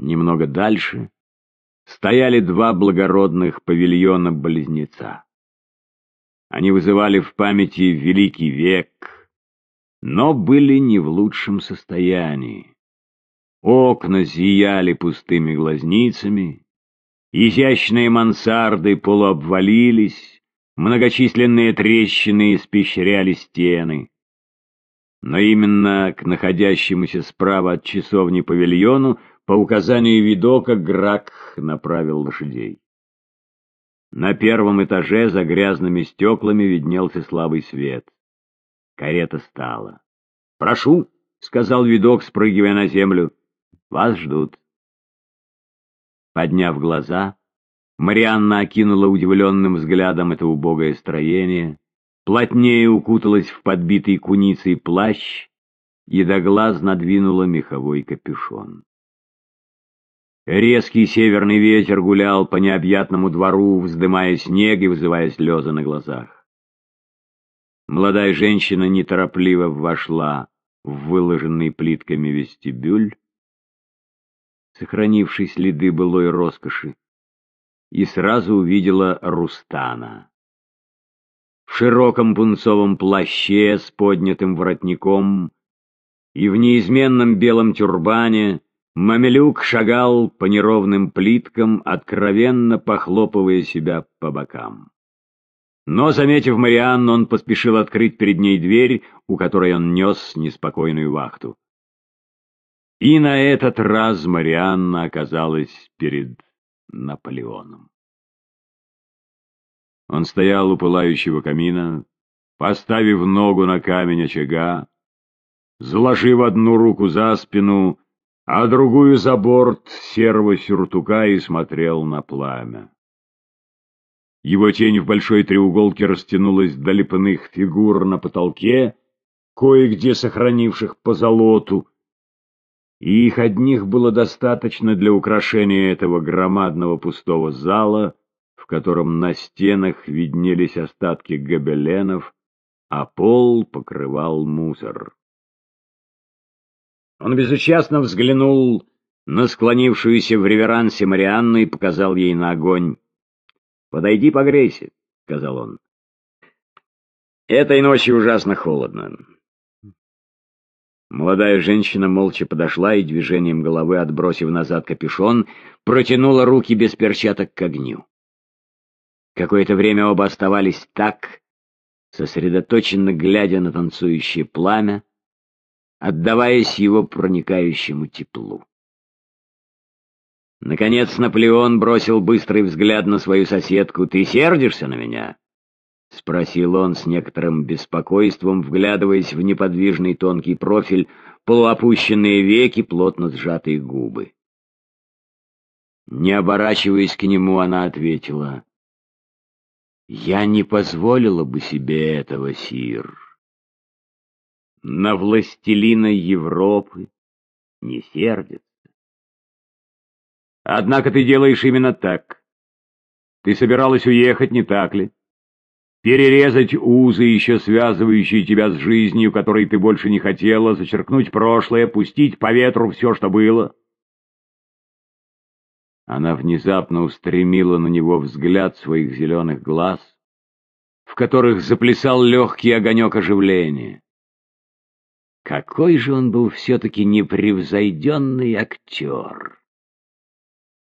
Немного дальше стояли два благородных павильона-близнеца. Они вызывали в памяти великий век, но были не в лучшем состоянии. Окна зияли пустыми глазницами, изящные мансарды полуобвалились, многочисленные трещины испещряли стены. Но именно к находящемуся справа от часовни павильону по указанию видока Грак направил лошадей. На первом этаже за грязными стеклами виднелся слабый свет. Карета стала. «Прошу», — сказал видок, спрыгивая на землю, — «вас ждут». Подняв глаза, Марианна окинула удивленным взглядом это убогое строение, плотнее укуталась в подбитый куницей плащ и до глаз надвинула меховой капюшон. Резкий северный ветер гулял по необъятному двору, вздымая снег и вызывая слезы на глазах. Молодая женщина неторопливо вошла в выложенный плитками вестибюль, сохранивший следы былой роскоши, и сразу увидела Рустана в широком пунцовом плаще с поднятым воротником и в неизменном белом тюрбане Мамелюк шагал по неровным плиткам, откровенно похлопывая себя по бокам. Но, заметив Марианну, он поспешил открыть перед ней дверь, у которой он нес неспокойную вахту. И на этот раз Марианна оказалась перед Наполеоном. Он стоял у пылающего камина, поставив ногу на камень очага, заложив одну руку за спину, а другую за борт серого сюртука и смотрел на пламя. Его тень в большой треуголке растянулась до лепных фигур на потолке, кое-где сохранивших по золоту, и их одних было достаточно для украшения этого громадного пустого зала, котором на стенах виднелись остатки гобеленов, а пол покрывал мусор. Он безучастно взглянул на склонившуюся в реверансе Марианну и показал ей на огонь. «Подойди погрейся», — сказал он. «Этой ночью ужасно холодно». Молодая женщина молча подошла и движением головы, отбросив назад капюшон, протянула руки без перчаток к огню. Какое-то время оба оставались так, сосредоточенно глядя на танцующее пламя, отдаваясь его проникающему теплу. Наконец Наполеон бросил быстрый взгляд на свою соседку. «Ты сердишься на меня?» — спросил он с некоторым беспокойством, вглядываясь в неподвижный тонкий профиль, полуопущенные веки, плотно сжатые губы. Не оборачиваясь к нему, она ответила, «Я не позволила бы себе этого, Сир» на властелина Европы не сердится. Однако ты делаешь именно так. Ты собиралась уехать, не так ли? Перерезать узы, еще связывающие тебя с жизнью, которой ты больше не хотела, зачеркнуть прошлое, пустить по ветру все, что было. Она внезапно устремила на него взгляд своих зеленых глаз, в которых заплясал легкий огонек оживления. Какой же он был все-таки непревзойденный актер!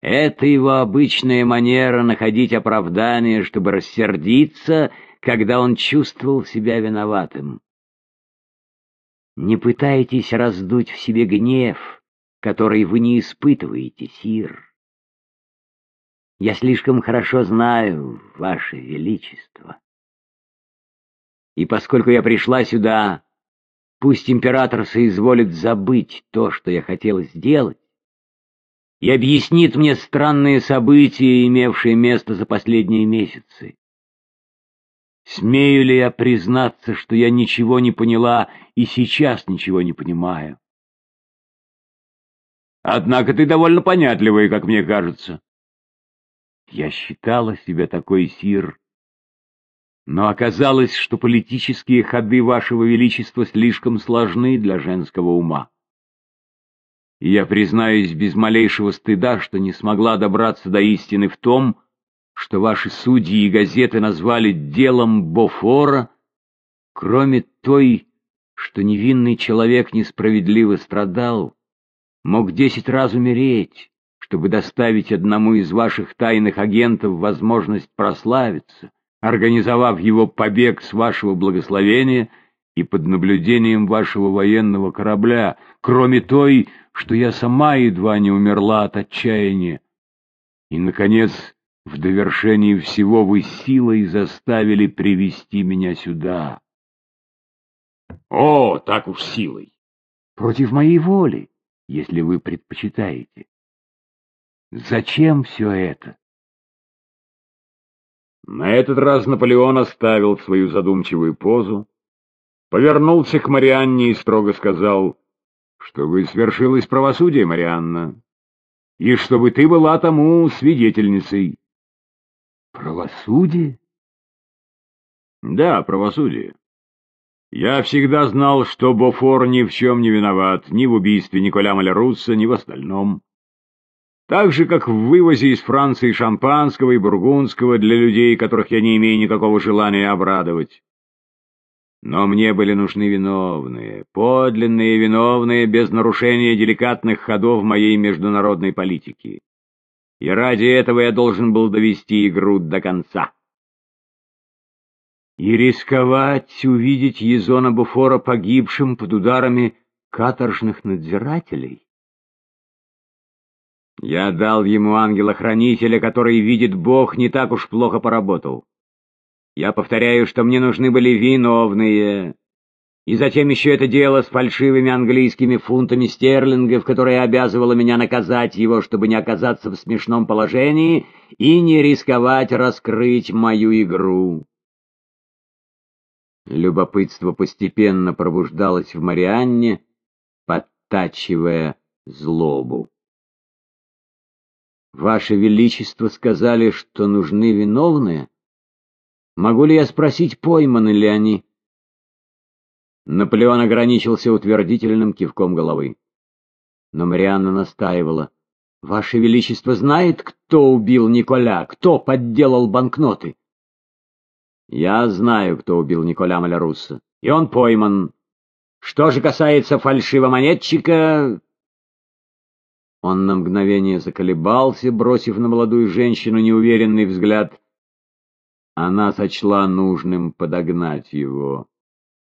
Это его обычная манера находить оправдание, чтобы рассердиться, когда он чувствовал себя виноватым. Не пытайтесь раздуть в себе гнев, который вы не испытываете, Сир. Я слишком хорошо знаю Ваше Величество. И поскольку я пришла сюда Пусть император соизволит забыть то, что я хотел сделать, и объяснит мне странные события, имевшие место за последние месяцы. Смею ли я признаться, что я ничего не поняла и сейчас ничего не понимаю? Однако ты довольно понятливая, как мне кажется. Я считала себя такой, Сир, но оказалось, что политические ходы вашего величества слишком сложны для женского ума. Я признаюсь без малейшего стыда, что не смогла добраться до истины в том, что ваши судьи и газеты назвали делом Бофора, кроме той, что невинный человек несправедливо страдал, мог десять раз умереть, чтобы доставить одному из ваших тайных агентов возможность прославиться, организовав его побег с вашего благословения и под наблюдением вашего военного корабля, кроме той, что я сама едва не умерла от отчаяния. И, наконец, в довершении всего вы силой заставили привести меня сюда. О, так уж силой. Против моей воли, если вы предпочитаете. Зачем все это? На этот раз Наполеон оставил свою задумчивую позу, повернулся к Марианне и строго сказал, что вы свершилось правосудие, Марианна, и чтобы ты была тому свидетельницей. Правосудие? Да, правосудие. Я всегда знал, что Бофор ни в чем не виноват, ни в убийстве Николя Малярусса, ни в остальном. Так же, как в вывозе из Франции шампанского и бургундского для людей, которых я не имею никакого желания обрадовать. Но мне были нужны виновные, подлинные виновные, без нарушения деликатных ходов моей международной политики. И ради этого я должен был довести игру до конца. И рисковать увидеть Езона Буфора погибшим под ударами каторжных надзирателей? Я дал ему ангела-хранителя, который, видит Бог, не так уж плохо поработал. Я повторяю, что мне нужны были виновные. И затем еще это дело с фальшивыми английскими фунтами стерлингов, которое обязывало меня наказать его, чтобы не оказаться в смешном положении и не рисковать раскрыть мою игру. Любопытство постепенно пробуждалось в Марианне, подтачивая злобу. Ваше Величество сказали, что нужны виновные? Могу ли я спросить, пойманы ли они? Наполеон ограничился утвердительным кивком головы. Но Марианна настаивала. Ваше Величество знает, кто убил Николя, кто подделал банкноты? Я знаю, кто убил Николя Малярусса, и он пойман. Что же касается фальшивомонетчика, он на мгновение заколебался, бросив на молодую женщину неуверенный взгляд. Она сочла нужным подогнать его.